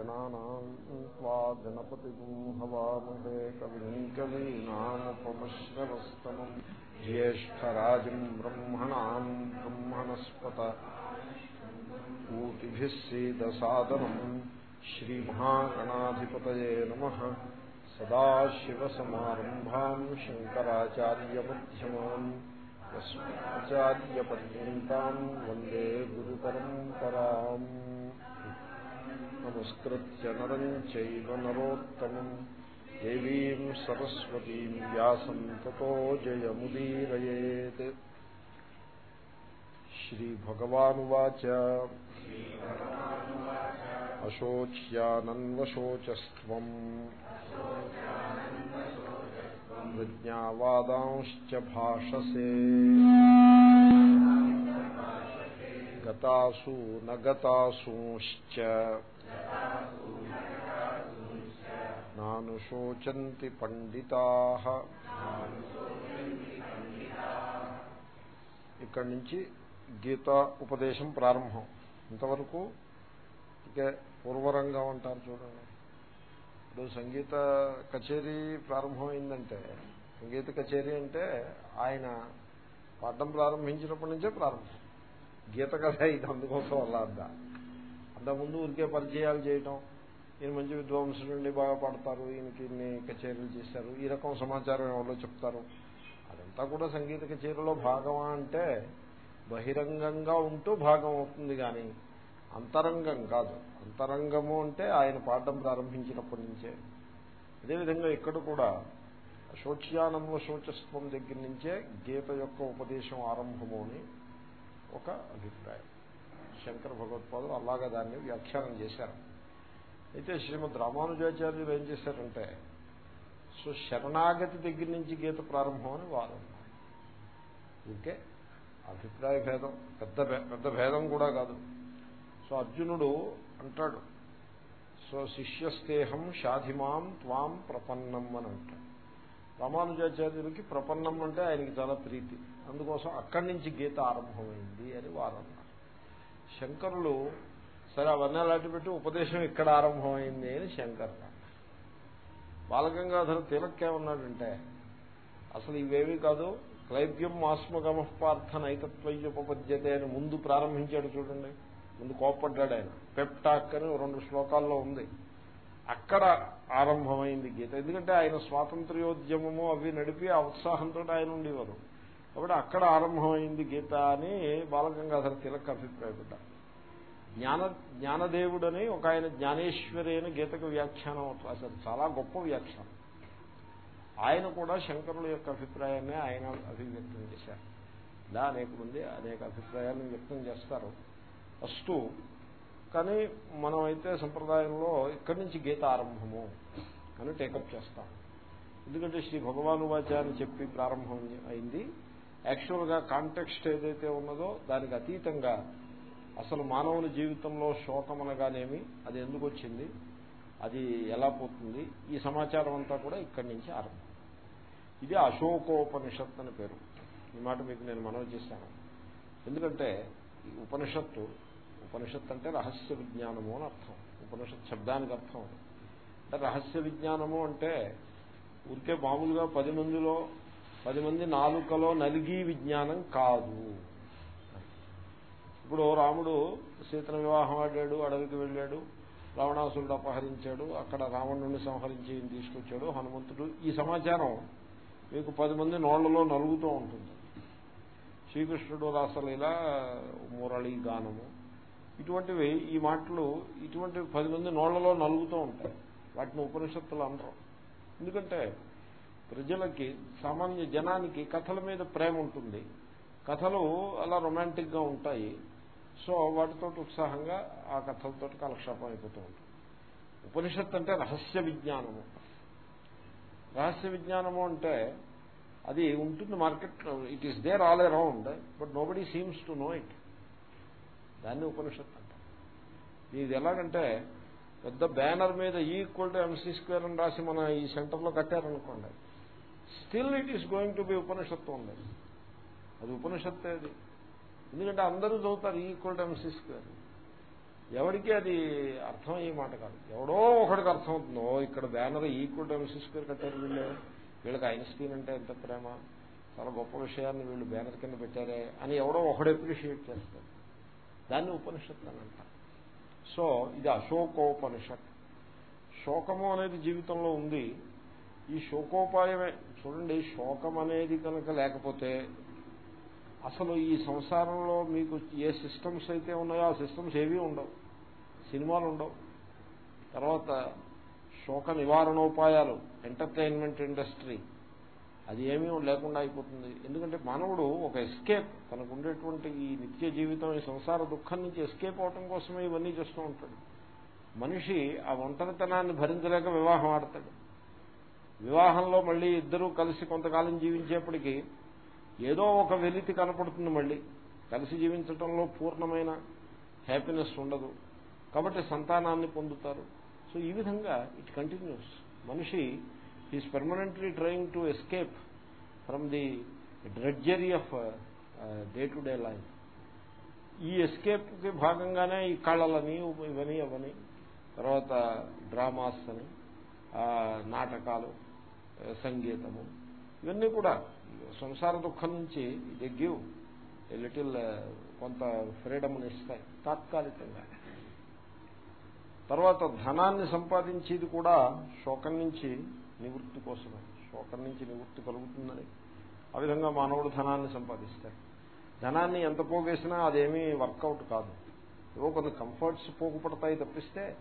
गणानाम् त्वा गणपतिम् हवामहे कविम् कवीनामुपमश्रवस्तमम् ज्येष्ठराजम् ब्रह्मणाम् ब्रह्मणस्पत ऊतिभिः सीदसादनम् श्रीमहागणाधिपतये नमः सदाशिवसमारम्भाम् शङ्कराचार्यमध्यमान् अस्मदाचार्यपर्यन्ताम् वन्दे गुरुपरम्पराम् నమస్కృత్య నరం చైవ నరోత్తమం. దేవీం సరస్వతీం వ్యాసం తతో జయముదీరయేత్. శ్రీభగవానువాచ. అశోచ్యానన్వశోచస్వం ప్రజ్ఞావాదాంశ్చ భాషసే. గతాసు నగతాసూశ్చ. నాను శోచంతి పండితా. ఇక్కడి నుంచి గీత ఉపదేశం ప్రారంభం. ఇంతవరకు ఇక పూర్వరంగా ఉంటారు చూడండి. ఇప్పుడు సంగీత కచేరీ ప్రారంభమైందంటే సంగీత కచేరీ అంటే ఆయన పాఠం ప్రారంభించినప్పటి నుంచే ప్రారంభం. గీత కథ ఇది అందుకోసం వల్ల అంతా. అంతకుముందు ఊరికే పరిచయాలు చేయటం ఈయన మంచి విద్వాంసులండి బాగా పాడతారు ఈయనకి ఇన్ని కచేరీలు చేశారు ఈ రకం సమాచారం ఎవరో చెప్తారు. అదంతా కూడా సంగీత కచేరీలో భాగమా అంటే బహిరంగంగా ఉంటూ భాగం అవుతుంది కానీ అంతరంగం కాదు. అంతరంగము అంటే ఆయన పాడడం ప్రారంభించినప్పటి నుంచే. అదేవిధంగా ఇక్కడ కూడా శోచ్యానంద శోచస్వం దగ్గర నుంచే గీత యొక్క ఉపదేశం ఆరంభము అని ఒక అభిప్రాయం. శంకర భగవత్పాదులు అలాగా దాన్ని వ్యాఖ్యానం చేశారు. అయితే శ్రీమద్ రామానుజాచార్యులు ఏం చేశారంటే సో శరణాగతి దగ్గర నుంచి గీత ప్రారంభం అని వారు ఇంకే అభిప్రాయ భేదం పెద్ద పెద్ద భేదం కూడా కాదు. సో అర్జునుడు అంటాడు సో శిష్యస్తేహం షాధిమాం త్వాం ప్రపన్నం అని అంటాడు. రామానుజాచార్యులకి ప్రపన్నం అంటే ఆయనకి చాలా ప్రీతి. అందుకోసం అక్కడి నుంచి గీత ఆరంభమైంది అని వారు అన్నారు. శంకరులు సరే అవన్నీ అలాంటి పెట్టి ఉపదేశం ఇక్కడ ఆరంభమైంది అని శంకర్ బాలగంగాధర తిలక్కేమన్నాడంటే అసలు ఇవేవి కాదు క్లైబ్యం ఆస్మగమపార్థ నైతత్వయ్యుపపద్యతే అని ముందు ప్రారంభించాడు చూడండి. ముందు కోప్పడ్డాడు ఆయన. పెప్టాక్ అని రెండు శ్లోకాల్లో ఉంది. అక్కడ ఆరంభమైంది గీత. ఎందుకంటే ఆయన స్వాతంత్ర్యోద్యమము అవి నడిపి ఆ ఉత్సాహంతో ఆయన ఉండేవారు. కాబట్టి అక్కడ ఆరంభమైంది గీత అని బాలగంగాధర తిలక్ అభిప్రాయపడ్డారు. జ్ఞాన జ్ఞానదేవుడని ఒక ఆయన జ్ఞానేశ్వరి అని గీతకు వ్యాఖ్యానం రాశారు చాలా గొప్ప వ్యాఖ్యానం. ఆయన కూడా శంకరుల యొక్క అభిప్రాయాన్ని ఆయన అభివ్యక్తం చేశారు. ఇలా అనేక మంది అనేక అభిప్రాయాలను వ్యక్తం చేస్తారు. ఫస్ట్ కానీ మనమైతే సంప్రదాయంలో ఇక్కడి నుంచి గీత ఆరంభము అని టేకప్ చేస్తాం. ఎందుకంటే శ్రీ భగవాను వాచాన్ని చెప్పి ప్రారంభం అయింది. యాక్చువల్గా కాంటెక్స్ట్ ఏదైతే ఉన్నదో దానికి అతీతంగా అసలు మానవుని జీవితంలో శోకం అనగానేమి అది ఎందుకు వచ్చింది అది ఎలా పోతుంది ఈ సమాచారం అంతా కూడా ఇక్కడి నుంచి ఆరంభం. ఇది అశోకోపనిషత్ అని పేరు. ఈ మాట మీకు నేను మనవి చేశాను. ఎందుకంటే ఈ ఉపనిషత్తు ఉపనిషత్ అంటే రహస్య విజ్ఞానము అని అర్థం. ఉపనిషత్ శబ్దానికి అర్థం అంటే రహస్య విజ్ఞానము అంటే ఊరికే మామూలుగా పది మందిలో పది మంది నాలుకలో నలిగి విజ్ఞానం కాదు. ఇప్పుడు రాముడు సీతను వివాహం ఆడాడు అడవికి వెళ్ళాడు రావణాసురుడు అపహరించాడు అక్కడ రావణుడిని సంహరించి తీసుకొచ్చాడు హనుమంతుడు. ఈ సమాచారం మీకు పది మంది నోళ్ళలో నలుగుతూ ఉంటుంది. శ్రీకృష్ణుడు రాసలీల మురళీ గానము. ఇటువంటివి ఈ మాటలు ఇటువంటి పది మంది నోళ్ళలో నలుగుతూ ఉంటాయి. వాటిని ఉపనిషత్తులు అనరు. ఎందుకంటే ప్రజలకి సామాన్య జనానికి కథల మీద ప్రేమ ఉంటుంది. కథలు అలా రొమాంటిక్గా ఉంటాయి. సో వాటితో ఉత్సాహంగా ఆ కథలతో కాలక్షేపం అయిపోతూ ఉంటుంది. ఉపనిషత్ అంటే రహస్య విజ్ఞానము. రహస్య విజ్ఞానము అంటే అది ఉంటుంది market it is there all around but nobody seems to know it దాన్ని ఉపనిషత్ అంట ఇది ఎలాగంటే పెద్ద బ్యానర్ మీద ఈక్వల్ టు ఎంసీ స్క్వేర్ అని రాసి మన ఈ సెంటర్లో కట్టారనుకోండి. Still it is going to be Upanishad ఉంది అది ఉపనిషత్తే అది. ఎందుకంటే అందరూ చదువుతారు ఈక్వల్ టు ఎంసీ ఎవరికి అది అర్థమయ్యే మాట కాదు. ఎవడో ఒకడికి అర్థం అవుతుందో ఇక్కడ బ్యానర్ ఈక్వల్ టైమ్స్ పేరు కట్టారు వీళ్ళు. వీళ్ళకి ఐన్స్టీన్ అంటే ఎంత ప్రేమ? చాలా గొప్ప విషయాన్ని వీళ్ళు బ్యానర్ కింద పెట్టారే అని ఎవడో ఒకడు అప్రిషియేట్ చేస్తారు. దాన్ని ఉపనిషత్తు అని అంటారు. సో ఇది అశోకోపనిషత్. శోకము అనేది జీవితంలో ఉంది. ఈ శోకోపాయమే చూడండి శోకం అనేది కనుక లేకపోతే అసలు ఈ సంసారంలో మీకు ఏ సిస్టమ్స్ అయితే ఉన్నాయో ఆ సిస్టమ్స్ ఏవీ ఉండవు. సినిమాలు ఉండవు. తర్వాత శోక నివారణోపాయాలు ఎంటర్టైన్మెంట్ ఇండస్ట్రీ అది ఏమీ లేకుండా అయిపోతుంది. ఎందుకంటే మానవుడు ఒక ఎస్కేప్. తనకు ఉండేటువంటి ఈ నిత్య జీవితం ఈ సంసార దుఃఖం నుంచి ఎస్కేప్ అవటం కోసమే ఇవన్నీ చేస్తూ ఉంటాడు. మనిషి ఆ ఒంటరితనాన్ని భరించలేక వివాహం ఆడతాడు. వివాహంలో మళ్ళీ ఇద్దరూ కలిసి కొంతకాలం జీవించేప్పటికీ ఏదో ఒక వెలితి కనపడుతుంది మళ్ళీ. కలిసి జీవించటంలో పూర్ణమైన హ్యాపీనెస్ ఉండదు. కాబట్టి సంతానాన్ని పొందుతారు. సో ఈ విధంగా ఇట్ కంటిన్యూస్. మనిషి is permanently trying to escape from the drudgery of day to day life. ఈ ఎస్కేప్కి భాగంగానే ఈ కళలని ఇవని అవని తర్వాత డ్రామాస్ అని నాటకాలు సంగీతము. ఇవన్నీ కూడా సంసార దుఃఖం నుంచి దే గివ్ ఏ లిటిల్ కొంత ఫ్రీడమ్ని ఇస్తాయి తాత్కాలికంగా. తర్వాత ధనాన్ని సంపాదించేది కూడా శోకం నుంచి నివృత్తి కోసమే. శోకం నుంచి నివృత్తి కలుగుతుందని ఆ విధంగా మానవుడు ధనాన్ని సంపాదిస్తాడు. ధనాన్ని ఎంత పోగేసినా అదేమీ వర్కౌట్ కాదు. ఏవో కొన్ని కంఫర్ట్స్ పోగుపడతాయి తప్పిస్తే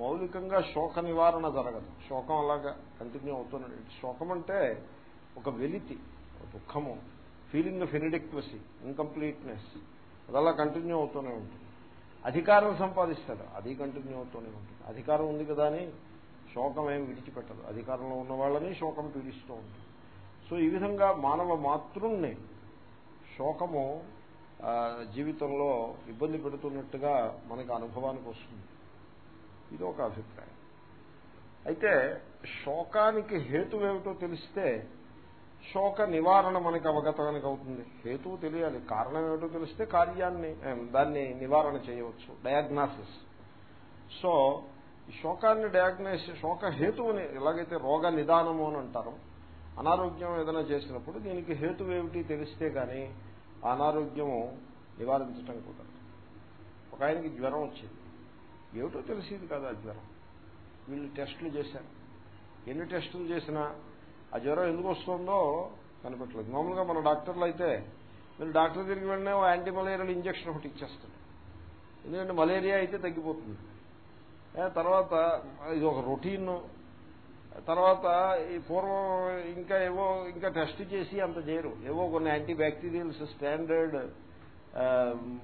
మౌలికంగా శోక నివారణ జరగదు. శోకం అలాగా కంటిన్యూ అవుతున్నాడు శోకం అంటే ఒక వెలితి దుఃఖము ఫీలింగ్ ఆఫ్ ఇన్డిక్వసీ ఇన్కంప్లీట్నెస్ అదలా కంటిన్యూ అవుతూనే ఉంటుంది. అధికారం సంపాదిస్తాడు అది కంటిన్యూ అవుతూనే ఉంటుంది. అధికారం ఉంది కదా అని శోకం ఏం విడిచిపెట్టదు. అధికారంలో ఉన్న వాళ్ళని శోకం పీడిస్తూ ఉంటుంది. సో ఈ విధంగా మానవ మాతృణ్ణి శోకము జీవితంలో ఇబ్బంది పెడుతున్నట్టుగా మనకు అనుభవానికి వస్తుంది. ఇది ఒక అభిప్రాయం అయితే శోకానికి హేతు ఏమిటో తెలిస్తే శోక నివారణ మనకి అవగతానికి అవుతుంది. హేతువు తెలియాలి. కారణం ఏమిటో తెలిస్తే కార్యాన్ని దాన్ని నివారణ చేయవచ్చు. డయాగ్నాసిస్. సో శోకాన్ని డయాగ్నైస్ శోక హేతువుని ఎలాగైతే రోగ నిదానము అని అంటారు అనారోగ్యం ఏదైనా చేసినప్పుడు దీనికి హేతు ఏమిటి తెలిస్తే కానీ అనారోగ్యము నివారించటం కుదరదు. ఒక ఆయనకి జ్వరం వచ్చింది. ఏమిటో తెలిసేది కాదు ఆ జ్వరం. వీళ్ళు టెస్టులు చేశారు. ఎన్ని టెస్టులు చేసినా ఆ జ్వరం ఎందుకు వస్తుందో కనిపెట్టలేదు. మామూలుగా మన డాక్టర్లు అయితే మీరు డాక్టర్ తిరిగి వెళ్ళినా యాంటీ మలేరియల్ ఇంజక్షన్ ఒకటి ఇచ్చేస్తారు. ఎందుకంటే మలేరియా అయితే తగ్గిపోతుంది. తర్వాత ఇది ఒక రొటీన్. తర్వాత ఈ పూర్వం ఇంకా ఏవో ఇంకా టెస్ట్ చేసి అంత చేయరు. ఏవో కొన్ని anti bacterials standard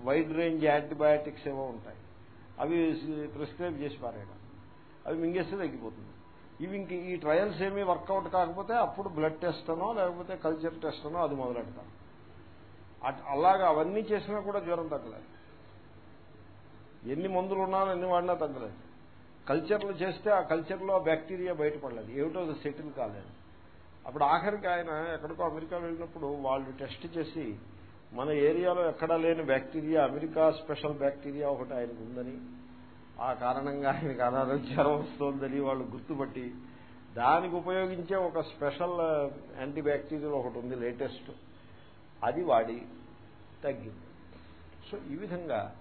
wide range antibiotics ఏవో ఉంటాయి. అవి ప్రిస్క్రైబ్ చేసి పారేయడం. అవి మింగేస్తే తగ్గిపోతుంది. ఇవి ఇంక ఈ ట్రయల్స్ ఏమీ వర్కౌట్ కాకపోతే అప్పుడు బ్లడ్ టెస్ట్ అనో లేకపోతే కల్చర్ టెస్ట్ అనో అది మొదలెడతాం. అలాగా అవన్నీ చేసినా కూడా జ్వరం తగ్గలేదు. ఎన్ని మందులు ఉన్నా ఎన్ని వాడినా తగ్గలేదు. కల్చర్లు చేస్తే ఆ కల్చర్లో బ్యాక్టీరియా బయటపడలేదు. ఏమిటో సెటిల్ కాలేదు. అప్పుడు ఆఖరికి ఆయన ఎక్కడికో అమెరికా వెళ్ళినప్పుడు వాళ్ళు టెస్ట్ చేసి మన ఏరియాలో ఎక్కడా లేని బ్యాక్టీరియా అమెరికా స్పెషల్ బ్యాక్టీరియా ఒకటి ఆయనకు ఉందని. ఆ కారణంగా ఆయనకు అనారోగ్యం వస్తుందని వాళ్ళు గుర్తుపట్టి దానికి ఉపయోగించే ఒక స్పెషల్ యాంటీ బ్యాక్టీరియల్ ఒకటి ఉంది లేటెస్ట్. అది వాడి తగ్గింది. సో ఈ విధంగా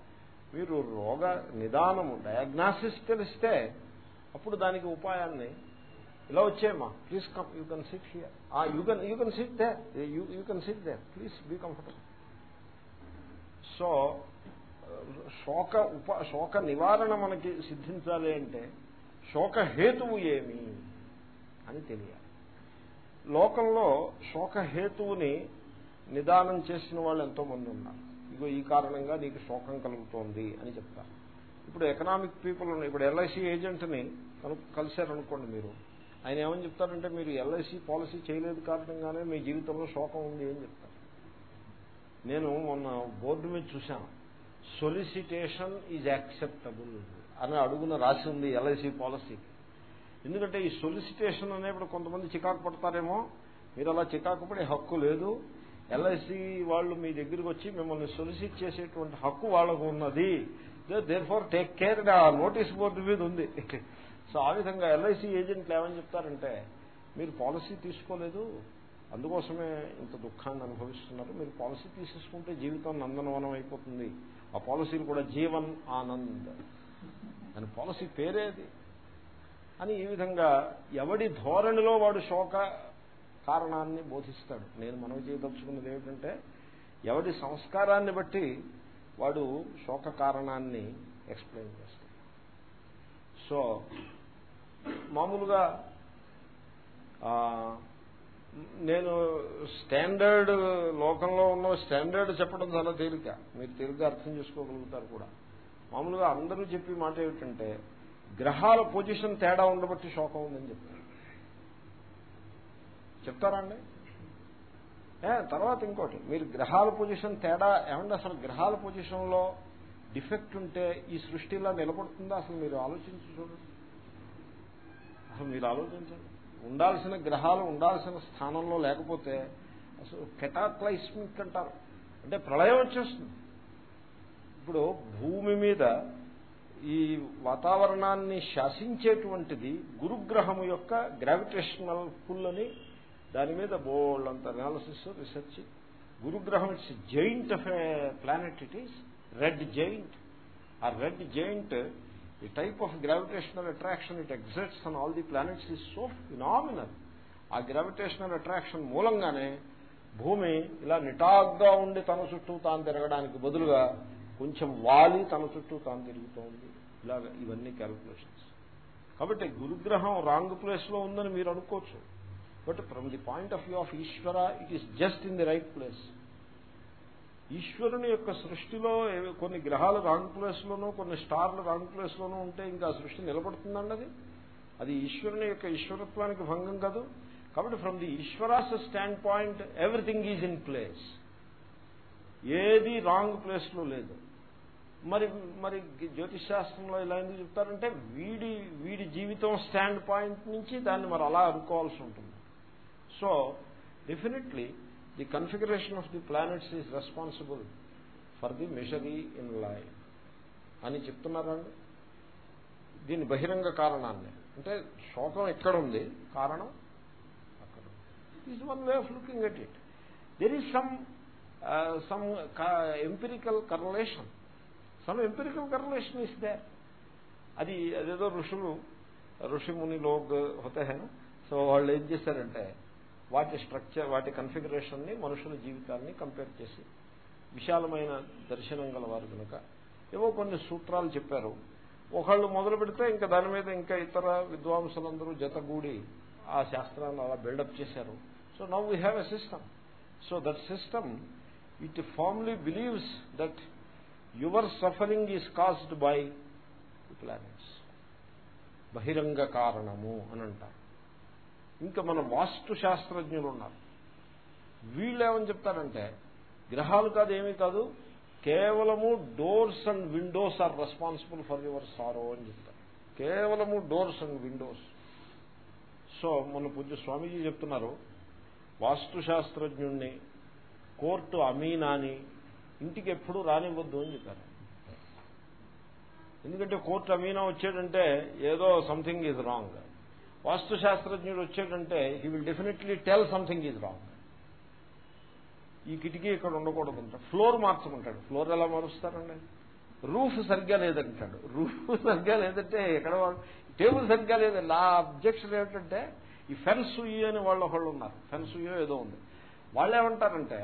మీరు రోగ నిదానము డయాగ్నాసిస్ తెలిస్తే అప్పుడు దానికి ఉపాయాన్ని ఇలా వచ్చేయమ్మా. Please come you can sit here you can you can sit there you can sit there please be comfortable so శోక ఉప శోక నివారణ మనకి సిద్ధించాలి అంటే శోక హేతువు ఏమి అని తెలియాలి. లోకంలో శోక హేతువుని నిదానం చేసిన వాళ్ళు ఎంతో మంది ఉన్నారు. ఇగో ఈ కారణంగా నీకు శోకం కలుగుతోంది అని చెప్తారు. ఇప్పుడు ఎకనామిక్ పీపుల్ ఇప్పుడు ఎల్ఐసి ఏజెంట్ని కలిశారనుకోండి మీరు. ఆయన ఏమని చెప్తారంటే మీరు ఎల్ఐసి పాలసీ చేయలేదు కారణంగానే మీ జీవితంలో శోకం ఉంది అని చెప్తారు. నేను మొన్న బోర్డు మీద చూశాను. సొలిసిటేషన్ ఈజ్ యాక్సెప్టబుల్ అని అడుగున రాసి ఉంది ఎల్ఐసి పాలసీ. ఎందుకంటే ఈ సొలిసిటేషన్ అనేప్పుడు కొంతమంది చికాకు పడతారేమో. మీరు అలా చికాకు పడే హక్కు లేదు. ఎల్ఐసి వాళ్ళు మీ దగ్గరికి వచ్చి మిమ్మల్ని సొలిసిట్ చేసేటువంటి హక్కు వాళ్ళకు ఉన్నది. దేర్ ఫార్ టేక్ కేర్ ఆ నోటీస్ బోర్డు మీద ఉంది. సో ఆ విధంగా ఎల్ఐసి ఏజెంట్లు ఏమని చెప్తారంటే మీరు పాలసీ తీసుకోలేదు. అందుకోసమే ఇంత దుఃఖాన్ని అనుభవిస్తున్నారు. మీరు పాలసీ తీసేసుకుంటే జీవితం నందనవనం అయిపోతుంది. ఆ పాలసీలు కూడా జీవన్ ఆనంద్. దాని పాలసీ పేరేది అని ఈ విధంగా ఎవడి ధోరణిలో వాడు శోక కారణాన్ని బోధిస్తాడు. నేను మనవి చేయదలుచుకున్నది ఏమిటంటే ఎవడి సంస్కారాన్ని బట్టి వాడు శోక కారణాన్ని ఎక్స్ప్లెయిన్ చేస్తాడు. సో మామూలుగా నేను స్టాండర్డ్ లోకంలో ఉన్న స్టాండర్డ్ చెప్పడం చాలా తేలిక. మీరు తేలిక అర్థం చేసుకోగలుగుతారు కూడా. మామూలుగా అందరూ చెప్పి మాట ఏమిటంటే గ్రహాల పొజిషన్ తేడా ఉండబట్టి శోకం ఉందని చెప్తారు. చెప్తారా అండి? తర్వాత ఇంకోటి. మీరు గ్రహాల పొజిషన్ తేడా ఏమంటే అసలు గ్రహాల పొజిషన్లో డిఫెక్ట్ ఉంటే ఈ సృష్టిలా నిలబడుతుందా? అసలు మీరు ఆలోచించి చూడండి. అసలు మీరు ఆలోచించండి. ఉండాల్సిన గ్రహాలు ఉండాల్సిన స్థానంలో లేకపోతే అసలు కెటాక్లైస్మిక్ అంటారు. అంటే ప్రళయం వచ్చేస్తుంది. ఇప్పుడు భూమి మీద ఈ వాతావరణాన్ని శాసించేటువంటిది గురుగ్రహము యొక్క గ్రావిటేషనల్ పుల్ అని దాని మీద బోల్డ్ అంత అనాలిసిస్ రీసెర్చ్ గురుగ్రహం it's giant of a planet it is red giant ఆ red giant the type of gravitational attraction it exerts on all the planets is so phenomenal ఆ గ్రావిటేషనల్ అట్రాక్షన్ మూలంగానే భూమి ఇలా నిటాగ్గా ఉండి తన చుట్టూ తాను తిరగడానికి బదులుగా కొంచెం వాలి తన చుట్టూ తాను తిరుగుతోంది. ఇలాగ ఇవన్నీ క్యాల్కులేషన్స్ కాబట్టి గురుగ్రహం రాంగ్ ప్లేస్లో ఉందని మీరు అనుకోవచ్చు. But from the point of view of Ishwara it is just in the right place ఈశ్వరుని యొక్క సృష్టిలో కొన్ని గ్రహాలు రాంగ్ ప్లేస్లోనూ కొన్ని స్టార్లు రాంగ్ ప్లేస్లోనూ ఉంటే ఇంకా సృష్టి నిలబడుతుందండి అది. అది ఈశ్వరుని యొక్క ఈశ్వరత్వానికి భంగం కాదు. కాబట్టి from the Ishwara's stand point everything is in place ఏది రాంగ్ ప్లేస్లో లేదు. మరి మరి జ్యోతిష్ శాస్త్రంలో ఇలా ఎందుకు చెప్తారంటే వీడి వీడి జీవితం స్టాండ్ పాయింట్ నుంచి దాన్ని మరి అలా అనుకోవాల్సి ఉంటుంది. So definitely the configuration of the planets is responsible for the misery in life అని చెప్తున్నారండి. దీని బహిరంగ కారణాన్ని. అంటే శోకం ఎక్కడుంది? కారణం అక్కడ is one way of looking at it there is some some empirical correlation some empirical correlation is there అది అదేదో ఋషులు ఋషిముని లోగ్ హోతే సో వాళ్ళు ఏం చేశారంటే వాటి స్ట్రక్చర్ వాటి కన్ఫిగరేషన్ని మనుషుల జీవితాన్ని కంపేర్ చేసి విశాలమైన దర్శనం గలవారు కనుక ఏవో కొన్ని సూత్రాలు చెప్పారు. ఒకళ్ళు మొదలు పెడితే ఇంకా దాని మీద ఇంకా ఇతర విద్వాంసులందరూ జతగూడి ఆ శాస్త్రాన్ని అలా బిల్డప్ చేశారు. So now we have a system so that system it formally believes that your suffering is caused by planets బహిరంగ కారణము అని అంటారు ఇంకా మన వాస్తు శాస్త్రజ్ఞులు ఉన్నారు వీళ్ళేమని చెప్తారంటే గ్రహాలు కాదు ఏమీ కాదు కేవలము doors and windows are responsible for your sorrow అని చెప్తారు. కేవలము డోర్స్ అండ్ విండోస్. సో మొన్న పూజ స్వామీజీ చెప్తున్నారు వాస్తు శాస్త్రజ్ఞుణ్ణి కోర్టు అమీనాని ఇంటికి ఎప్పుడూ రానివ్వద్దు అని చెప్పారు. ఎందుకంటే కోర్టు అమీనా వచ్చాడంటే ఏదో సంథింగ్ ఈజ్ రాంగ్ వాస్తు శాస్త్రజ్ఞుడు వచ్చాడంటే he will definitely tell something is wrong ఈ కిటికీ ఇక్కడ ఉండకూడదంట ఫ్లోర్ మార్చమంటాడు ఫ్లోర్ ఎలా మారుస్తారండి? రూఫ్ సరిగ్గా లేదంటాడు. రూఫ్ సరిగ్గా లేదంటే ఎక్కడ టేబుల్ సరిగ్గా లేదండి నా అబ్జెక్షన్ ఏమిటంటే ఈ ఫెన్స్ ఇయో అని వాళ్ళు ఒకళ్ళు ఉన్నారు. ఫెన్స్ ఏదో ఉంది. వాళ్ళు ఏమంటారంటే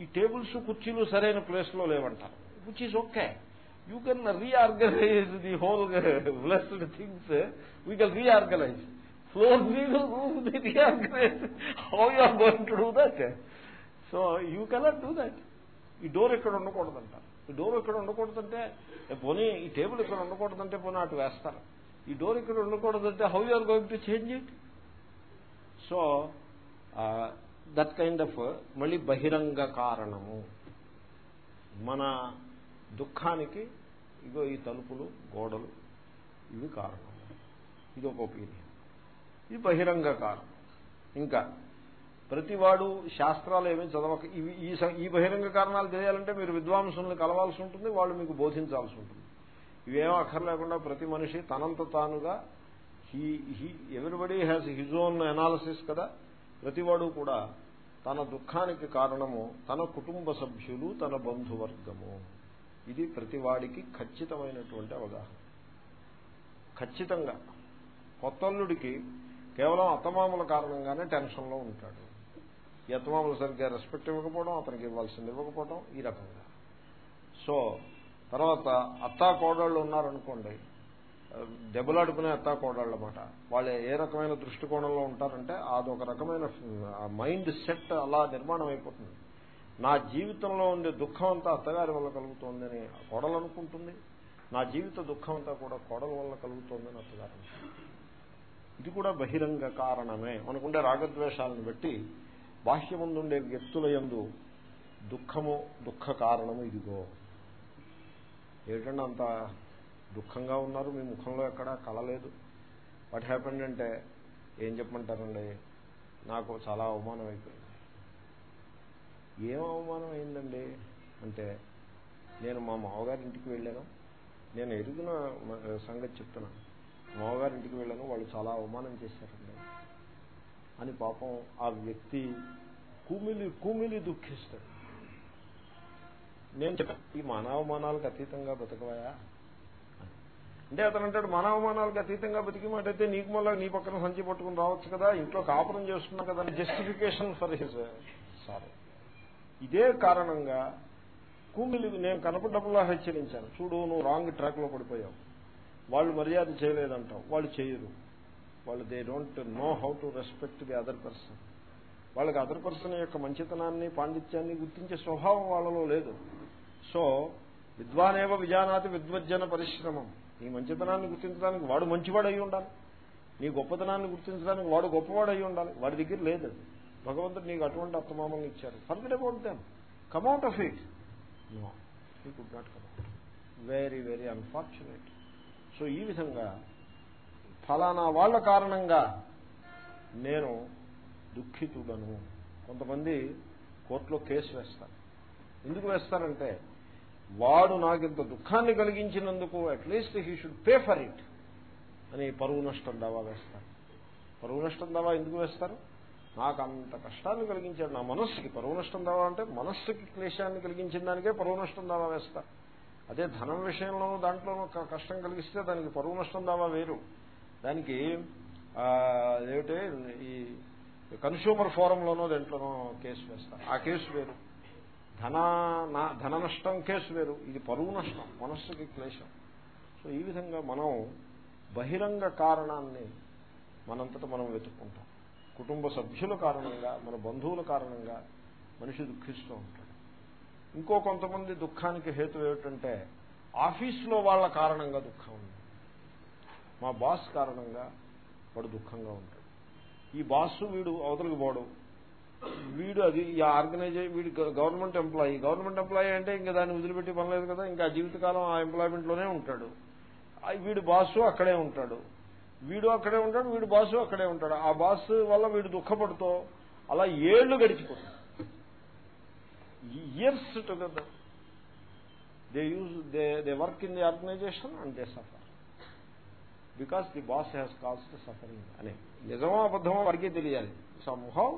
ఈ టేబుల్స్ కుర్చీలు సరైన ప్లేస్లో లేవంటారు. Which is okay you can reorganize the whole blessed things we can reorganize floor నీళ్ళు roof how you are going to do that so you cannot do that ఈ డోర్ ఇక్కడ ఉండకూడదంట ఈ డోర్ ఇక్కడ ఉండకూడదంటే పోనీ ఈ టేబుల్ ఇక్కడ ఉండకూడదంటే పోనీ అటు వేస్తారు. ఈ డోర్ ఇక్కడ ఉండకూడదంటే how you are going to change it so that kind of మళ్ళీ బహిరంగ కారణము. మన దుఃఖానికి ఇగో ఈ తలుపులు గోడలు ఇవి కారణం. ఇది ఒక ఒపీనియన్ ఇది బహిరంగ కారణం ఇంకా ప్రతివాడు శాస్త్రాలు ఏమీ చదవక ఇవి ఈ ఈ బహిరంగ కారణాలు తెలియాలంటే మీరు విద్వాంసులను కలవాల్సి ఉంటుంది వాళ్ళు మీకు బోధించాల్సి ఉంటుంది. ఇవేమో అక్కర్లేకుండా ప్రతి మనిషి తనంత తానుగా he he everybody has his own analysis కదా. ప్రతివాడు కూడా తన దుఃఖానికి కారణము తన కుటుంబ సభ్యులు తన బంధువర్గము. ఇది ప్రతివాడికి ఖచ్చితమైనటువంటి అవగాహన. ఖచ్చితంగా కొత్తల్లుడికి కేవలం అత్తమామల కారణంగానే టెన్షన్లో ఉంటాడు. ఈ అత్తమామలు సరిగ్గా రెస్పెక్ట్ ఇవ్వకపోవడం అతనికి ఇవ్వాల్సింది ఇవ్వకపోవడం ఈ రకంగా. సో తర్వాత అత్తా కోడళ్ళు ఉన్నారనుకోండి దెబ్బలాడుకునే అత్తా కోడళ్ళు అన్నమాట. వాళ్ళు ఏ రకమైన దృష్టికోణంలో ఉంటారంటే అదొక రకమైన మైండ్ సెట్ అలా నిర్మాణం అయిపోతుంది నా జీవితంలో ఉండే దుఃఖం అంతా అత్తగారి వల్ల కలుగుతోందని కోడలు అనుకుంటుంది. నా జీవిత దుఃఖం అంతా కూడా కోడల వల్ల కలుగుతోందని అత్తగారు అనుకుంటుంది ఇది కూడా బహిరంగ కారణమే. మనకుండే రాగద్వేషాలను బట్టి బాహ్యముందుండే వ్యక్తుల యందు దుఃఖము దుఃఖ కారణము ఇదిగో. ఏమిటంటే అంత దుఃఖంగా ఉన్నారు మీ ముఖంలో ఎక్కడా కలలేదు వాట్ హ్యాపెండ్ అంటే ఏం చెప్పమంటారండి? నాకు చాలా అవమానం అయిపోయింది. ఏం అవమానం అయిందండి? అంటే నేను మా మామగారింటికి వెళ్ళాను. నేను ఎరుగున సంగతి చెప్తున్నాను. మామగారింటికి ఇంటికి వాళ్ళు చాలా అవమానం చేశారండి. అని పాపం ఆ వ్యక్తి కుమిలి కుమిలి దుఃఖిస్తాడు. నేను చెప్పాను ఈ మానవమానాలకు అతీతంగా బతకవాయా? అంటే అతను అంటాడు మానవమానాలకు అతీతంగా బతికి మాటైతే నీకు మళ్ళీ నీ పక్కన సంచి పట్టుకుని రావచ్చు కదా ఇంట్లో కాపురం చేస్తున్నా కదా జస్టిఫికేషన్ ఫర్ హిజ్ సారీ ఇదే కారణంగా కుమిలి నేను కనపడ్డప్పులా హెచ్చరించాను. చూడు నువ్వు రాంగ్ ట్రాక్లో పడిపోయావు. వాళ్ళు మర్యాద చేయలేదంటాం. వాళ్ళు చేయరు. వాళ్ళు they don't know how to respect the other person వాళ్ళకి అదర్ పర్సన్ యొక్క మంచితనాన్ని పాండిత్యాన్ని గుర్తించే స్వభావం వాళ్ళలో లేదు. సో విద్వానేవ విజానాతి విద్వజ్జన పరిశ్రమం. నీ మంచితనాన్ని గుర్తించడానికి వాడు మంచివాడు అయి ఉండాలి. నీ గొప్పతనాన్ని గుర్తించడానికి వాడు గొప్పవాడు అయి ఉండాలి. వాడి దగ్గర లేదు. భగవంతుడు నీకు అటువంటి అత్తమామల్ని ఇచ్చారు forget about them come out of it no he could not come out very very unfortunate so ఈ విధంగా ఫలానా వాళ్ళ కారణంగా నేను దుఃఖితుడను. కొంతమంది కోర్టులో కేసు వేస్తారు. ఎందుకు వేస్తారంటే వాడు నాకింత దుఃఖాన్ని కలిగించినందుకు at least he should pay for it అని పరువు నష్టం దావా వేస్తారు. పరువు నష్టం దావా ఎందుకు వేస్తారు? నాకు అంత కష్టాన్ని కలిగించాడు. నా మనస్సుకి పరువు నష్టం దావా అంటే మనస్సుకి క్లేశాన్ని కలిగించిన దానికే పరువు నష్టం దావా వేస్తారు. అదే ధనం విషయంలోనూ దాంట్లోనూ కష్టం కలిగిస్తే దానికి పరువు నష్టం దావా వేరు. దానికి ఏమిటి ఈ కన్స్యూమర్ ఫోరంలోనో దేంట్లోనో కేసు వేస్తారు. ఆ కేసు వేరు. ధన ధన నష్టం కేసు వేరు. ఇది పరువు నష్టం మనస్సుకి క్లేశం. సో ఈ విధంగా మనం బహిరంగ కారణాన్ని మనంతటా మనం వెతుక్కుంటాం. కుటుంబ సభ్యుల కారణంగా మన బంధువుల కారణంగా మనిషి దుఃఖిస్తూ ఉంటాడు. ఇంకో కొంతమంది దుఃఖానికి హేతు ఏమిటంటే ఆఫీసులో వాళ్ళ కారణంగా దుఃఖం ఉంది. మా బాస్ కారణంగా వాడు దుఃఖంగా ఉంటాడు. ఈ బాస్ వీడు అవతలికి పోడు. వీడు అది ఈ ఆర్గనైజే వీడి గవర్నమెంట్ ఎంప్లాయీ. గవర్నమెంట్ ఎంప్లాయీ అంటే ఇంకా దాన్ని వదిలిపెట్టి పనిలేదు కదా ఇంకా జీవితకాలం ఆ ఎంప్లాయ్మెంట్లోనే ఉంటాడు. వీడు బాసు అక్కడే ఉంటాడు. వీడు అక్కడే ఉంటాడు వీడు బాసు అక్కడే ఉంటాడు. ఆ బాస్ వల్ల వీడు దుఃఖపడుతూ అలా ఏళ్ళు గడిచిపోతాడు years together they use they they work in the organisation and they suffer because the boss has caused suffering అనే నిజమో అబద్ధమో వాడికే తెలియాలి somehow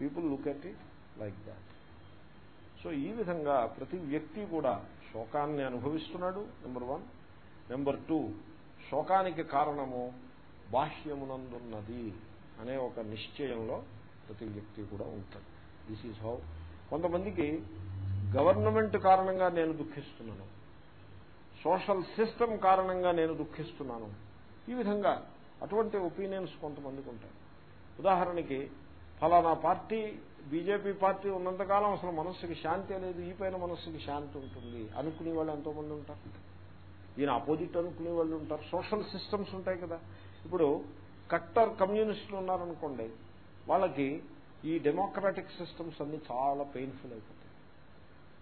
people look at it like that so ఈ విధంగా ప్రతి వ్యక్తి కూడా శోకాన్ని అనుభవిస్తున్నాడు నెంబర్ వన్ నెంబర్ టూ శోకానికి కారణము బాహ్యమునందున్నది అనే ఒక నిశ్చయంలో ప్రతి వ్యక్తి కూడా ఉంటాడు. దిస్ ఈజ్ హౌ కొంతమందికి గవర్నమెంట్ కారణంగా నేను దుఃఖిస్తున్నాను. సోషల్ సిస్టమ్ కారణంగా నేను దుఃఖిస్తున్నాను. ఈ విధంగా అటువంటి ఒపీనియన్స్ కొంతమందికి ఉంటాయి. ఉదాహరణకి ఫలానా పార్టీ బీజేపీ పార్టీ ఉన్నంతకాలం అసలు మనస్సుకి శాంతి అనేది ఈ పైన మనస్సుకి శాంతి ఉంటుంది అనుకునే వాళ్ళు ఎంతోమంది ఉంటారు. దీని ఆపోజిట్ అనుకునే వాళ్ళు ఉంటారు. సోషల్ సిస్టమ్స్ ఉంటాయి కదా. ఇప్పుడు కట్టర్ కమ్యూనిస్టులు ఉన్నారనుకోండి వాళ్ళకి ఈ డెమోక్రాటిక్ సిస్టమ్స్ అన్ని చాలా పెయిన్ఫుల్ అయిపోతాయి.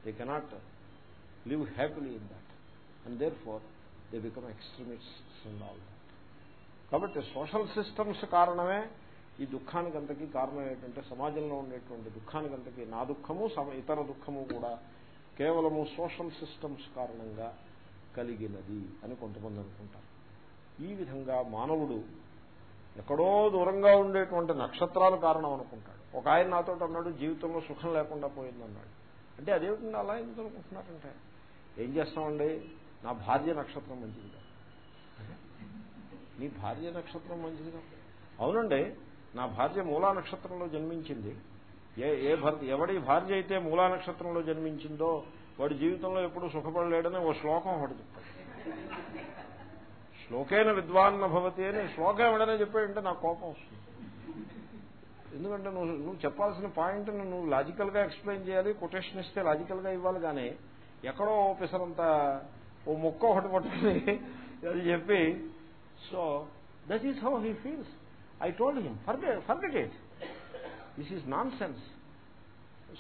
They cannot live happily in that and therefore they become extremists and all that కాబట్టి సోషల్ సిస్టమ్స్ కారణమే ఈ దుఃఖానికి అంతకీ కారణం ఏంటంటే సమాజంలో ఉండేటువంటి దుఃఖానికి అంతకీ నా దుఃఖము ఇతర దుఃఖము కూడా కేవలము సోషల్ సిస్టమ్స్ కారణంగా కలిగినది అని కొంతమంది అనుకుంటారు. ఈ విధంగా మానవుడు ఎక్కడో దూరంగా ఉండేటువంటి నక్షత్రాలు కారణం అనుకుంటాడు. ఒక ఆయన నాతో అన్నాడు జీవితంలో సుఖం లేకుండా పోయిందన్నాడు. అంటే అదేమిటండి అలా ఎందుకు అనుకుంటున్నారంటే? ఏం చేస్తామండి? నా భార్య నక్షత్రం మంచిది కాదు. నీ భార్య నక్షత్రం మంచిది కాదు. అవునండి నా భార్య మూలా నక్షత్రంలో జన్మించింది. ఏ ఏ భర్త ఎవడి భార్య అయితే మూలా నక్షత్రంలో జన్మించిందో వాడి జీవితంలో ఎప్పుడు సుఖపడలేడని ఓ శ్లోకం ఒకటి చెప్పాడు. శ్లోకేన విద్వాన్న భవతి అని శ్లోకం ఎవడనే చెప్పాడంటే నాకు కోపం వస్తుంది. ఎందుకంటే నువ్వు నువ్వు చెప్పాల్సిన పాయింట్ నువ్వు లాజికల్గా ఎక్స్ప్లెయిన్ చేయాలి కొటేషన్ ఇస్తే లాజికల్గా ఇవ్వాలి కానీ ఎక్కడో పిసరంత ఓ మొక్క ఒకటి పట్టుకుని అది చెప్పి so that is how he feels I told him forget forget it this is non sense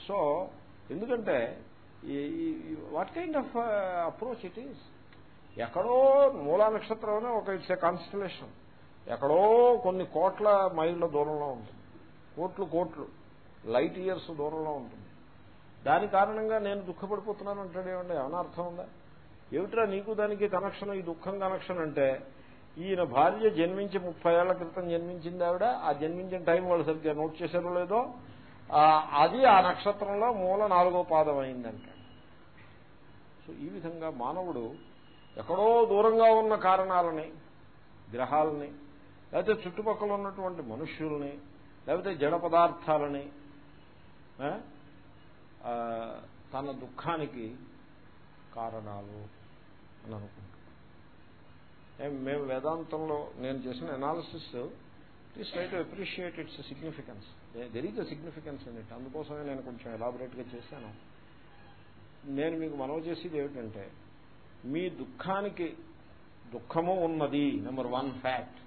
so ఎందుకంటే what kind of approach it is ఎక్కడో మూలా నక్షత్రం ఒక ఇట్స్ ఏ కాన్స్టలేషన్ ఎక్కడో కొన్ని కోట్ల మైళ్ళ దూరంలో ఉంటుంది. కోట్లు కోట్లు లైట్ ఇయర్స్ దూరంలో ఉంటుంది. దాని కారణంగా నేను దుఃఖపడిపోతున్నాను అంటాడు ఏమండి? ఏమైనా అర్థం ఉందా? ఏమిట్రా నీకు దానికి కనెక్షన్ ఈ దుఃఖం కనెక్షన్ అంటే ఈయన భార్య జన్మించి ముప్పై ఏళ్ళ క్రితం జన్మించింది ఆవిడ ఆ జన్మించిన టైం వాళ్ళు సరిగ్గా నోట్ చేశారో లేదో అది ఆ నక్షత్రంలో మూల నాలుగో పాదం అయిందంట. సో ఈ విధంగా మానవుడు ఎక్కడో దూరంగా ఉన్న కారణాలని గ్రహాలని లేకపోతే చుట్టుపక్కల ఉన్నటువంటి మనుష్యుల్ని లేకపోతే జడ పదార్థాలని తన దుఃఖానికి కారణాలు అని అనుకుంటున్నాం. మేము వేదాంతంలో నేను చేసిన analysis please try to appreciate its significance there is a significance in అందుకోసమే నేను కొంచెం ఎలాబొరేట్గా చేశాను. నేను మీకు మనవి చేసేది ఏమిటంటే మీ దుఃఖానికి దుఃఖము ఉన్నది number one fact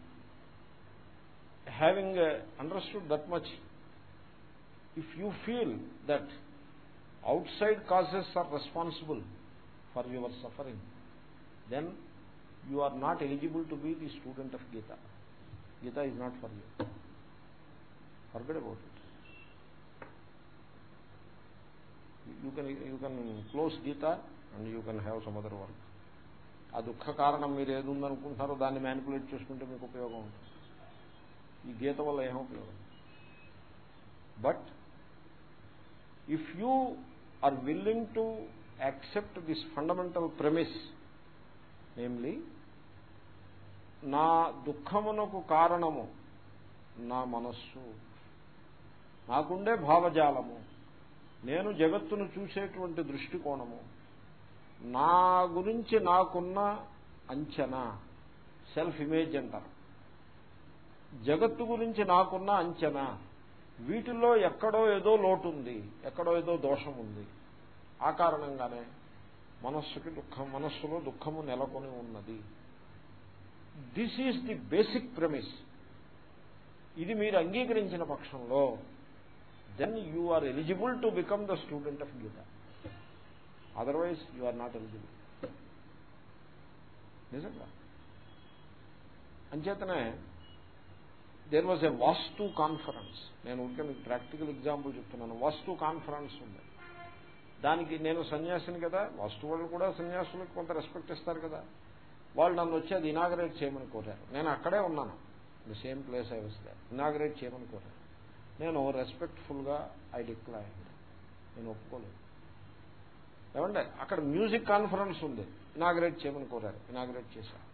Having understood that much if you feel that outside causes are responsible for your suffering, then you are not eligible to be the student of Gita. Gita is not for you. Forget about it. You can, you can close Gita and you can have some other work. ఆ దుఃఖ కారణం మీరు ఏది ఉందనుకుంటున్నారో దాన్ని manipulate చేసుకుంటే మీకు ఉపయోగం ఉంటుంది ఈ గీత వల్ల ఏం ఉపయోగం? But if you are willing to accept this fundamental premise namely నా దుఃఖమునకు కారణము నా మనస్సు నాకుండే భావజాలము నేను జగత్తును చూసేటువంటి దృష్టికోణము నా గురించి నాకున్న అంచనా సెల్ఫ్ ఇమేజ్ అంటారు. జగత్తు గురించి నాకున్న అంచనా. వీటిల్లో ఎక్కడో ఏదో లోటుంది ఎక్కడో ఏదో దోషం ఉంది ఆ కారణంగానే మనస్సుకి దుఃఖం మనస్సులో దుఃఖము నెలకొని ఉన్నది. This is the basic premise ఇది మీరు అంగీకరించిన పక్షంలో then you are eligible to become the student of Gita otherwise you are not eligible నిజంగా? అంచేతనే there was a vastu conference నేను ఉంటే మీకు ప్రాక్టికల్ ఎగ్జాంపుల్ చెప్తున్నాను. వాస్తు కాన్ఫరెన్స్ ఉంది. దానికి నేను సన్యాసిని కదా. వాస్తు వాళ్ళు కూడా సన్యాసులకు కొంత రెస్పెక్ట్ ఇస్తారు కదా. వాళ్ళు నన్ను వచ్చి అది ఇనాగరేట్ చేయమని కోరారు. నేను అక్కడే ఉన్నాను. The same place I was they inaugurate చేయమని కోరారు. నేను రెస్పెక్ట్ఫుల్గా ఐ డిక్లైన్ నేను ఒప్పుకోలేదు. ఏమంటే అక్కడ మ్యూజిక్ కాన్ఫరెన్స్ ఉంది. ఇనాగరేట్ చేయమని కోరారు. ఇనాగరేట్ చేశాను.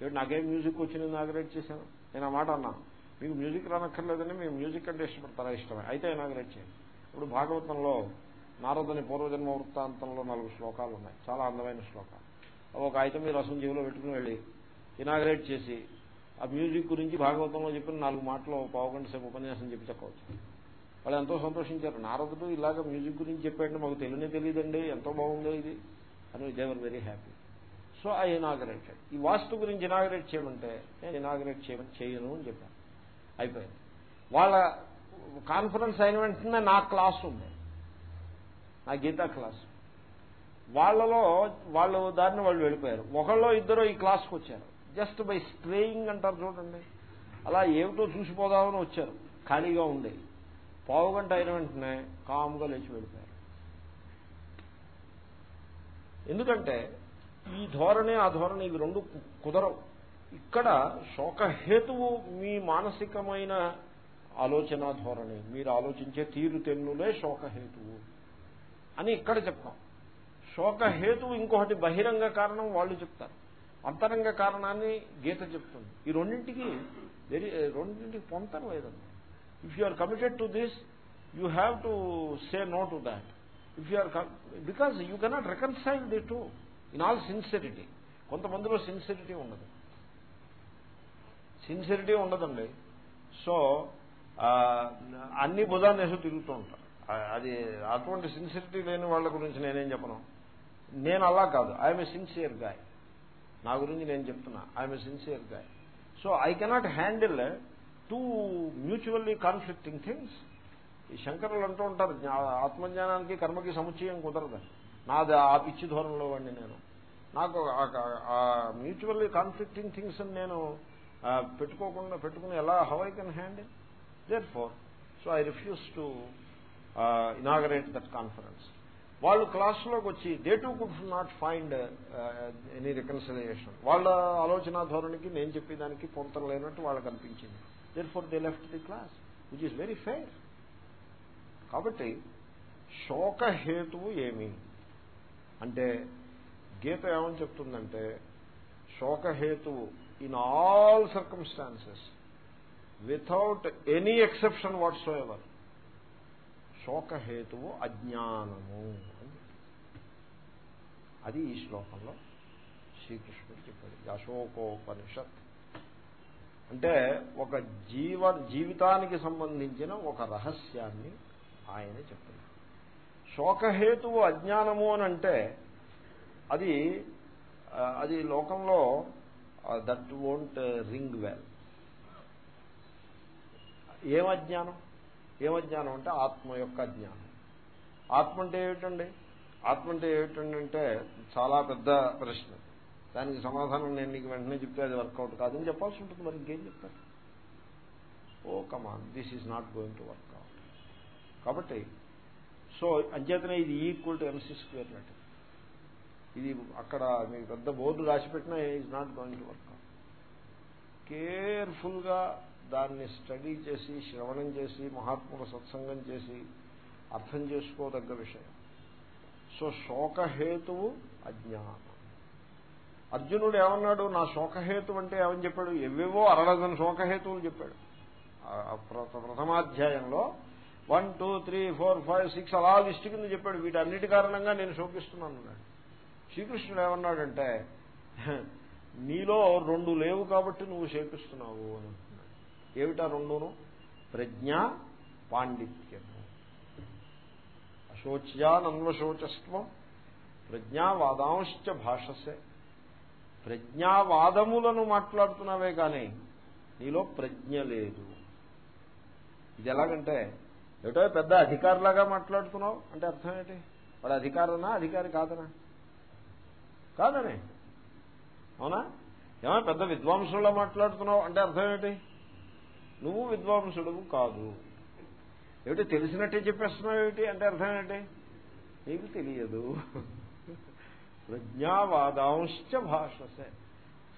ఏమిటి నాకేం మ్యూజిక్ వచ్చింది ఇనాగరేట్ చేశాను? నేను ఆ మాట అన్నా. మీకు మ్యూజిక్ రానక్కర్లేదని మీ మ్యూజిక్ అంటే ఇష్టపడతారా? ఇష్టమే. అయితే ఇనాగరేట్ చేయండి. ఇప్పుడు భాగవతంలో నారదుని పూర్వజన్మ వృత్తాంతంలో నాలుగు శ్లోకాలు ఉన్నాయి. చాలా అందమైన శ్లోకాలు. ఒక అయితే మీరు అసలు జీవిలో పెట్టుకుని వెళ్ళి ఇనాగరేట్ చేసి ఆ మ్యూజిక్ గురించి భాగవతంలో చెప్పిన నాలుగు మాటలు పావుగంట సేపు ఉపన్యాసం చెప్పి చెప్పవచ్చు. వాళ్ళు ఎంతో సంతోషించారు. నారదుడు ఇలాగ మ్యూజిక్ గురించి చెప్పాడు మాకు తెలియనే తెలియదండి. ఎంతో బాగుందో ఇది. అని they were very happy. So I inaugurated. ఈ వాస్తు గురించి ఇనాగరేట్ చేయమంటే నేను ఇనాగరేట్ చేయమని చేయను అని చెప్పాను. అయిపోయింది. వాళ్ళ కాన్ఫరెన్స్ అయిన వెంటనే నా క్లాస్ ఉంది నా గీతా క్లాస్. వాళ్ళలో వాళ్ళు దారిని వాళ్ళు వెళ్ళిపోయారు. ఒకళ్ళో ఇద్దరు ఈ క్లాస్కి వచ్చారు. జస్ట్ బై స్ట్రేయింగ్ అంటారు చూడండి. అలా ఏమిటో చూసిపోదామని వచ్చారు. ఖాళీగా ఉండేవి పావు గంట అయిన వెంటనే కామ్గా లేచి వెళ్ళిపోయారు. ఎందుకంటే ఈ ధోరణి ఆ ధోరణి ఇవి రెండు కుదరవు. ఇక్కడ శోకహేతువు మీ మానసికమైన ఆలోచన ధోరణి. మీరు ఆలోచించే తీరు తెన్నులే శోకహేతువు అని ఇక్కడ చెప్తాం. శోకహేతువు ఇంకొకటి బహిరంగ కారణం వాళ్ళు చెప్తారు. అంతరంగ కారణాన్ని గీత చెప్తుంది. ఈ రెండింటికి వెరీ రెండింటికి పొంతం లేదండి. If you are committed to this you have to say no to that if you are because you cannot reconcile the two in all sincerity కొంతమందిలో సిన్సిరిటీ ఉండదు. సిన్సిరిటీ ఉండదండి. సో అన్ని బుధాన్ని వేసి తిరుగుతూ ఉంటారు. అది అటువంటి సిన్సిరిటీ లేని వాళ్ళ గురించి నేనేం చెప్పను. నేను అలా కాదు. ఐఎమ్ ఏ సిన్సియర్ గాయ్ నా గురించి నేను చెప్తున్నా. I'm a sincere guy so I cannot handle two mutually conflicting things ఈ శంకరులు అంటూ ఉంటారు ఆత్మజ్ఞానానికి కర్మకి సముచ్చయం కుదరదు. నాది ఆ పిచ్చి ధోరణిలో వాడిని నేను. నాకు ఆ మ్యూచువల్లీ కాన్ఫ్లిక్టింగ్ థింగ్స్ నేను పెట్టుకోకుండా పెట్టుకుని ఎలా how I can handle therefore so I refuse to inaugurate that conference వాళ్ళు క్లాసులోకి వచ్చి they too could not find any reconciliation వాళ్ళ ఆలోచన ధోరణికి నేను చెప్పేదానికి పొంతం లేనట్టు వాళ్ళకి అనిపించింది. Therefore they left the class which is very fair కాబట్టి శోకహేతువు ఏమి? అంటే గీత ఏమని చెప్తుందంటే శోకహేతువు in all circumstances without any exception whatsoever శోకహేతువు అజ్ఞానము అది ఈ శ్లోకంలో శ్రీకృష్ణుడు చెప్పాడు అశోకోపనిషత్ అంటే ఒక జీవ జీవితానికి సంబంధించిన ఒక రహస్యాన్ని ఆయన చెప్పాడు శోకహేతువు అజ్ఞానము అని అంటే అది అది లోకంలో దట్ వోంట్ రింగ్ వెల్ అజ్ఞానం? ఏమజ్ఞానం అంటే ఆత్మ యొక్క అజ్ఞానం. ఆత్మ అంటే ఏమిటండి? ఆత్మ అంటే ఏమిటంటే చాలా పెద్ద ప్రశ్న. దానికి సమాధానం నేను నీకు వెంటనే చెప్తే అది వర్కౌట్ కాదని చెప్పాల్సి ఉంటుంది. మరి ఇంకేం చెప్తారు? ఓ come on this is not going to work out కాబట్టి సో అంచేతనే ఇది ఈక్వల్ టు ఎంసీ స్క్వేర్ నెట్ ఇది అక్కడ మీకు పెద్ద బోర్డు రాసి పెట్టినా is not going to work కేర్ఫుల్గా దాన్ని స్టడీ చేసి శ్రవణం చేసి మహాత్ముల సత్సంగం చేసి అర్థం చేసుకోదగ్గ విషయం. సో శోకహేతువు అజ్ఞానం. అర్జునుడు ఏమన్నాడు? నా శోకహేతు అంటే ఏమని చెప్పాడు? ఎవేవో అరడజన్ శోకహేతువులు చెప్పాడు. ప్రథమాధ్యాయంలో one two three four five six అలా లిస్టు కింద చెప్పాడు. వీటన్నిటి కారణంగా నేను శోకిస్తున్నాను అన్నాడు. శ్రీకృష్ణుడు ఏమన్నాడంటే నీలో రెండు లేవు కాబట్టి నువ్వు శోకిస్తున్నావు అని అంటున్నాడు. ఏమిటా రెండును? ప్రజ్ఞ పాండిత్యము అశోచ్యానన్వశోచస్వం ప్రజ్ఞావాదాంశ్చ భాషసే. ప్రజ్ఞావాదములను మాట్లాడుతున్నావే కానీ నీలో ప్రజ్ఞ లేదు. ఇది ఎలాగంటే ఏమిటో పెద్ద అధికారిలాగా మాట్లాడుతున్నావు? అంటే అర్థం ఏంటి? వాడు అధికారనా? అధికారి కాదనా? కాదనే. అవునా? ఏమో పెద్ద విద్వాంసులా మాట్లాడుతున్నావు? అంటే అర్థం ఏంటి? నువ్వు విద్వాంసుడు కాదు. ఏమిటి తెలిసినట్టే చెప్పేస్తున్నావు ఏమిటి? అంటే అర్థం ఏంటి? నీకు తెలియదు. ప్రజ్ఞావాదాంశ్చ భాషసే.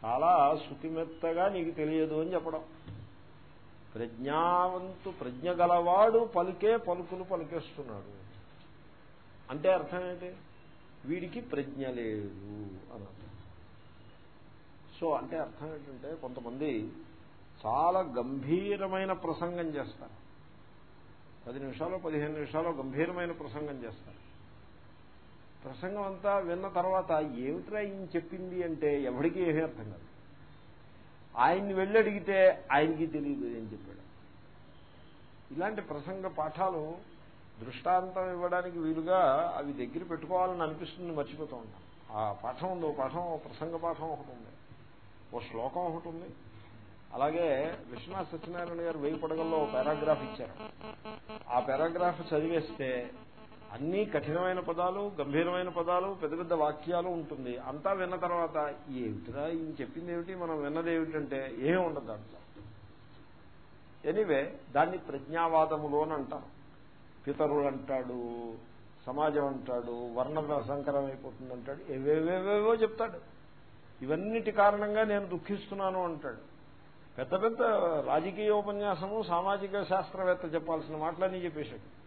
చాలా శుతిమెత్తగా నీకు తెలియదు అని చెప్పడం. ప్రజ్ఞావంతు ప్రజ్ఞ గలవాడు పలికే పలుకులు పలికేస్తున్నాడు. అంటే అర్థం ఏంటి? వీడికి ప్రజ్ఞ లేదు అని అర్థం సో అంటే అర్థం ఏంటంటే కొంతమంది చాలా గంభీరమైన ప్రసంగం చేస్తారు. పది నిమిషాలు పదిహేను నిమిషాలు గంభీరమైన ప్రసంగం చేస్తారు. ప్రసంగం అంతా విన్న తర్వాత ఏమిట్రా ఈయన చెప్పింది అంటే ఎవరికి ఏమీ అర్థం కాదు. ఆయన్ని వెళ్ళి అడిగితే ఆయనకి తెలియదు ఏం చెప్పాడు. ఇలాంటి ప్రసంగ పాఠాలు దృష్టాంతం ఇవ్వడానికి వీలుగా అవి దగ్గర పెట్టుకోవాలని అనిపిస్తుంది మర్చిపోతూ ఉంటాం. ఆ పాఠం ఉంది పాఠం ప్రసంగ పాఠం ఒకటి ఉంది ఓ శ్లోకం ఒకటి ఉంది. అలాగే విశ్వనాథ్ సత్యనారాయణ గారు వెయ్యి పడగల్లో పారాగ్రాఫ్ ఇచ్చారు. ఆ పారాగ్రాఫ్ చదివేస్తే అన్ని కఠినమైన పదాలు గంభీరమైన పదాలు పెద్ద పెద్ద వాక్యాలు ఉంటుంది. అంతా విన్న తర్వాత ఏమిటిరా ఈయన చెప్పింది ఏమిటి మనం విన్నది ఏమిటంటే ఏమి ఉండదు దాంట్లో. ఎనీవే దాన్ని ప్రజ్ఞావాదములు అని అంటారు పితరులు అంటాడు సమాజం అంటాడు వర్ణ సంకరం అయిపోతుంది అంటాడు ఏవేవేవేవో చెప్తాడు. ఇవన్నిటి కారణంగా నేను దుఃఖిస్తున్నాను అంటాడు. పెద్ద పెద్ద రాజకీయ ఉపన్యాసము సామాజిక శాస్త్రవేత్త చెప్పాల్సిన మాటలన్నీ చెప్పేశాడు.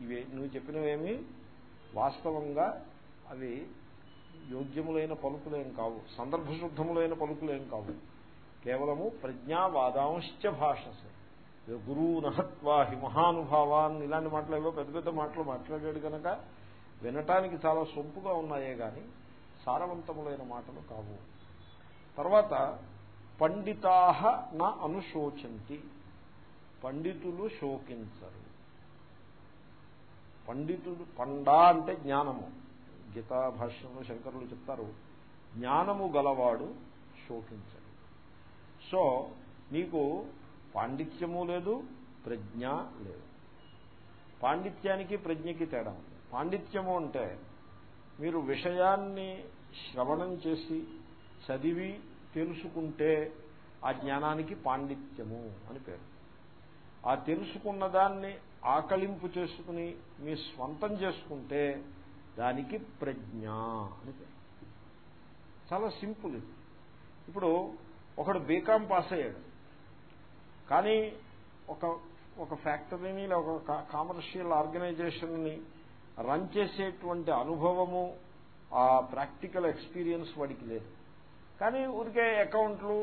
ఇవే నువ్వు చెప్పినవేమి వాస్తవంగా అవి యోగ్యములైన పలుకులేం కావు. సందర్భశుద్ధములైన పలుకులేం కావు. కేవలము ప్రజ్ఞావాదాంశ్చ భాషసే. గురువు నహత్వా హి మహానుభావాన్ ఇలాంటి మాటలు ఏవో పెద్ద పెద్ద మాటలు మాట్లాడాడు కనుక వినటానికి చాలా సొంపుగా ఉన్నాయే గాని సారవంతములైన మాటలు కావు. తర్వాత పండితాహ నా అనుశోచంతి. పండితులు శోకించరు. పండితుడు పండా అంటే జ్ఞానము. గీతా భాష్యంలో శంకరులు చెప్తారు జ్ఞానము గలవాడు శోకించడు. సో నీకు పాండిత్యము లేదు ప్రజ్ఞ లేదు. పాండిత్యానికి ప్రజ్ఞకి తేడా పాండిత్యము అంటే మీరు విషయాన్ని శ్రవణం చేసి చదివి తెలుసుకుంటే ఆ జ్ఞానానికి పాండిత్యము అని పేరు. ఆ తెలుసుకున్న దాన్ని ఆకలింపు చేసుకుని మీ స్వంతం చేసుకుంటే దానికి ప్రజ్ఞ అని చాలా సింపుల్ ఇది. ఇప్పుడు ఒకడు బీకాం పాస్ అయ్యాడు. కానీ ఒక ఒక ఫ్యాక్టరీని ఒక కామర్షియల్ ఆర్గనైజేషన్ని రన్ చేసేటువంటి అనుభవము ఆ ప్రాక్టికల్ ఎక్స్పీరియన్స్ వాడికి లేదు. కానీ ఊరికే అకౌంట్లు